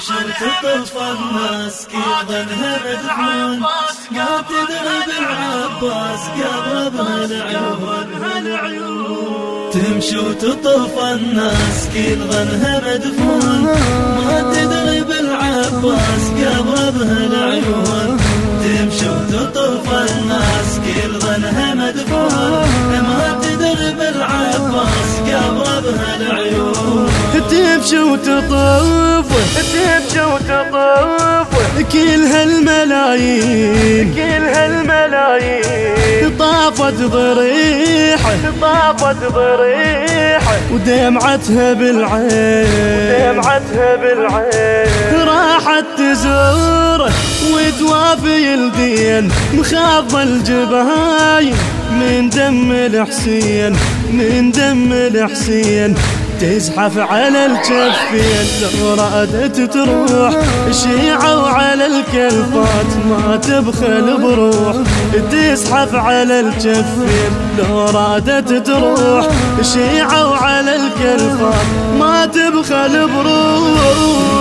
شو تطوف الناس كل ظنها مدفون ما تدري بالعباس قربها العيون تمشي وتطوف الناس كل ظنها مدفون ما تدري بالعباس قربها العيون تمشي وتطوف الناس كل ظنها تمشي وتطوف وتطوف. كل هالملايين كل هالملايين. طافت ضريحه طافت ضريحه ودمعتها بالعين. دمعتها بالعين. راحت تزوره وتوافي الدين. مخاض الجباين. من دم الحسين من دم الحسين. تزحف على الجفين لو رادت تروح. شيعة وعلى الكلفات ما تبخل بروح. تزحف على الجفين لو رادت تروح. شيعة وعلى الكلفات ما تبخل بروح.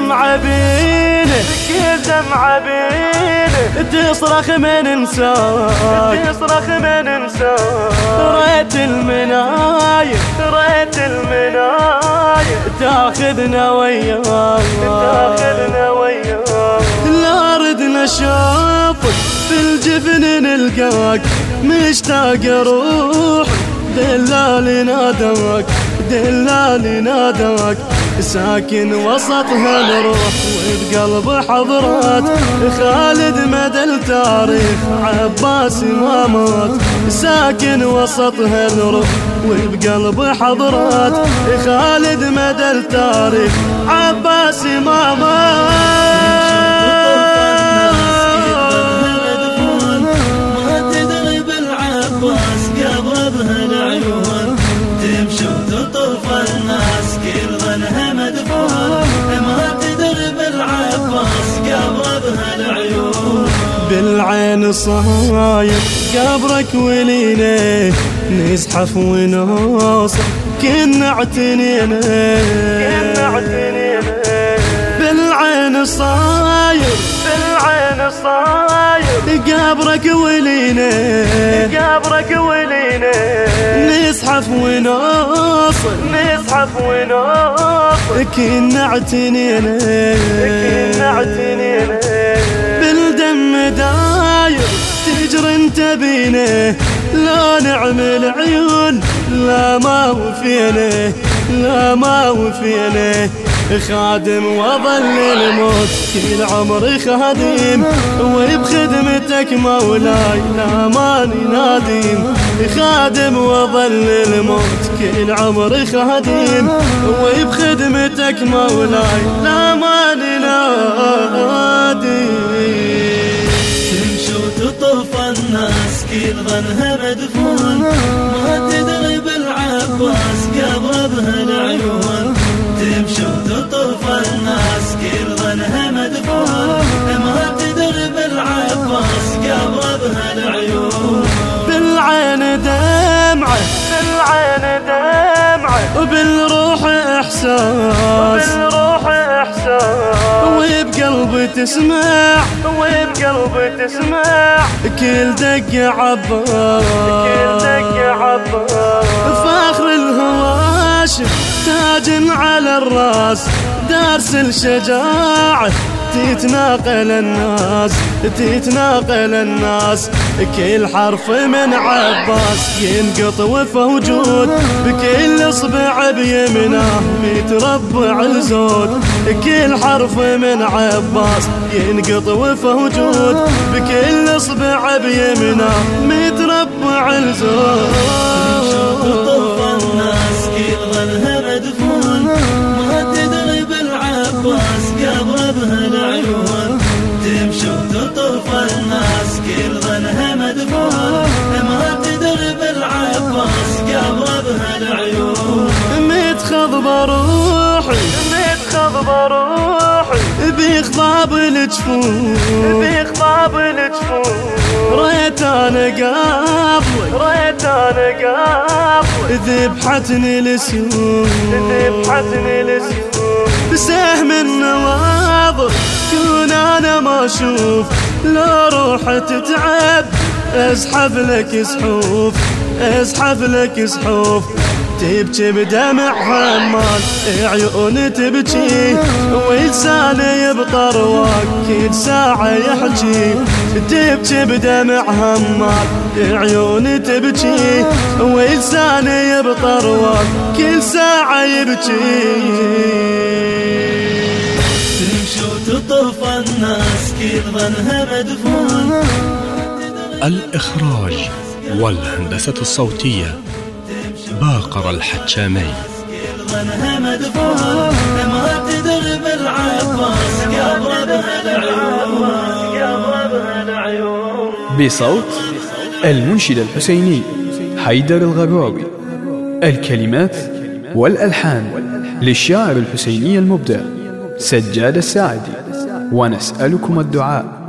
دمعة بينه كل دمعة بينه تصرخ من انساك. تصرخ من انسان ريت المناية ريت المناية تاخذنا وياك تاخذنا وياك لا ردنا شافك في الجفن نلقاك. مشتاق أروح دلالي ناداك دلالي ناداك ساكن وسطها الروح وبقلب حضرات. خالد مدى التاريخ عباس ما مات ساكن وسطها الروح وبقلب حضرات. خالد مدى التاريخ عباس ما مدفون بالعين صاير قبرك ولينا نزحف ونوصل كنا اعتنينا كنا اعتنينا بالعين صاير بالعين صاير. قبرك ولينا قبرك ولينا نزحف ونوصل نزحف ونوصل كنا اعتنينا كنا اعتنينا داير تجري انت بينا لا نعمل عيون لا ما وفينا لا ما وفينا خادم وظل الموت كل عمري خادم وبخدمتك مولاي لا ماني نادم. خادم وظل الموت كل عمري خادم وبخدمتك مولاي لا ماني نادم. ظنها مدفون ما تدري بالعباس قربها العيون. تمشي وتطوف الناس كل ظنها مدفون ما تدري بالعباس قربها العيون. بالعين دمعة بالعين دمعة وبالروح إحساس تسمع. وبقلب تسمع. كل دق عباس كل دق عباس فاخر الهواشم تاج على الراس دارس الشجاعة. تتناقل الناس تتناقل الناس كل حرف من عباس ينقط وفوجود بكل اصبع بيمنه متربع الزود كل حرف من عباس ينقط وفوجود بكل اصبع بيمنه متربع تطوف بخضاب الجفوف بخضاب الجفوف ريت أنا قبلك ريت أنا قبلك ذبحتني السيوف ذبحتني السيوف بسهم النواظر كون أنا ما أشوف. لو روح تتعب. ازحف لك سحوف. ازحف لك سحوف. تبكي بدمع حمال عيون تبكي ولساني يبطر كل ساعة يحكي. تبكي بدمع همال عيون تبكي ولساني يبطر كل ساعة يبكي. الناس كل ظنها مدفون. الإخراج والهندسة الصوتية باقر العيون بصوت المنشد الحسيني حيدر الغراوي الكلمات والألحان للشاعر الحسيني المبدع سجاد الساعدي. ونسألكم الدعاء.